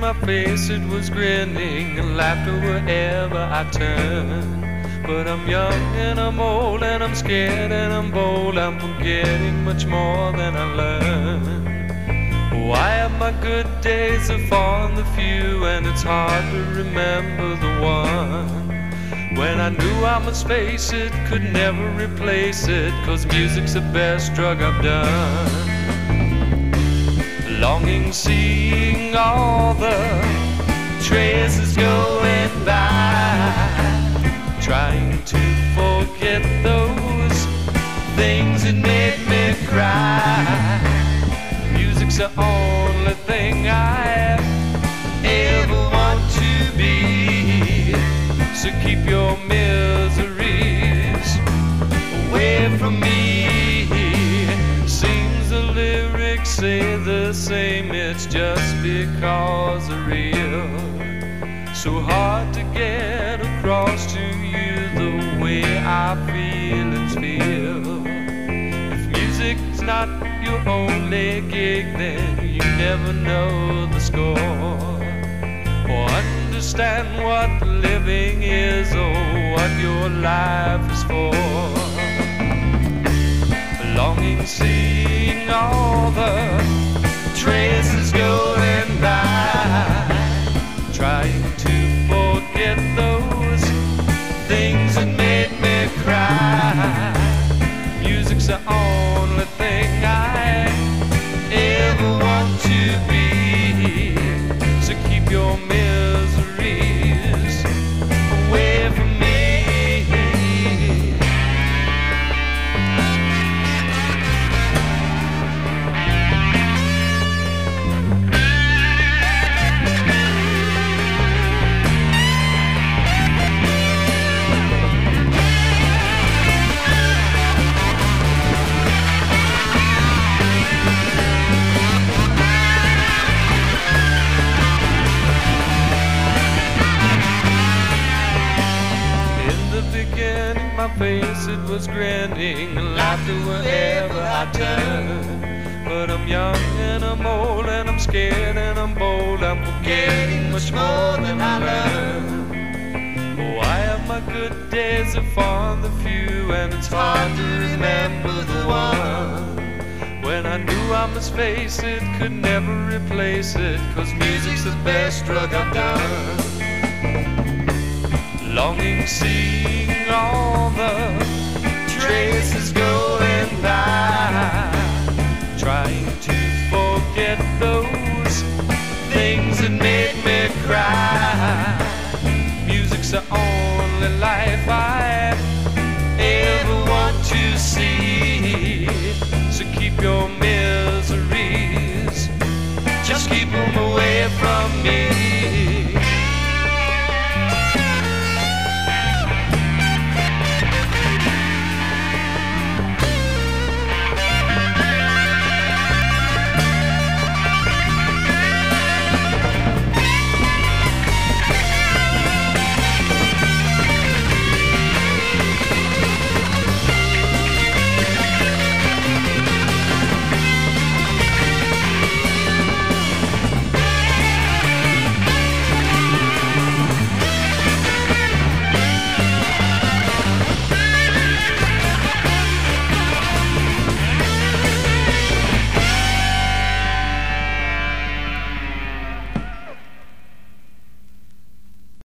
my face it was grinning and laughter wherever I turned. But I'm young and I'm old and I'm scared and I'm bold. I'm forgetting much more than I learned. Why have my good days are far and the few and it's hard to remember the one. When I knew I must face it, could never replace it, cause music's the best drug I've done. Longing, seeing all the traces going by, trying to forget those things that made me cry. Music's the only thing I ever want to be. So keep your miseries because they're real. So hard to get across to you the way I feel and feel. If music's not your only gig, then you never know the score. Or understand what living is or what your life is for. Longing, seeing all the face it was grinning, and laughter wherever I turned. But I'm young and I'm old and I'm scared and I'm bold. I'm forgetting much more than I learned. Oh, Why have my good days are far the few, and it's hard to remember the one. When I knew I must face it, could never replace it, cause music's the best drug I've done longing, seeing at those things that make me cry. Music's the only life I ever want to see. So keep your miseries, just keep them away from me.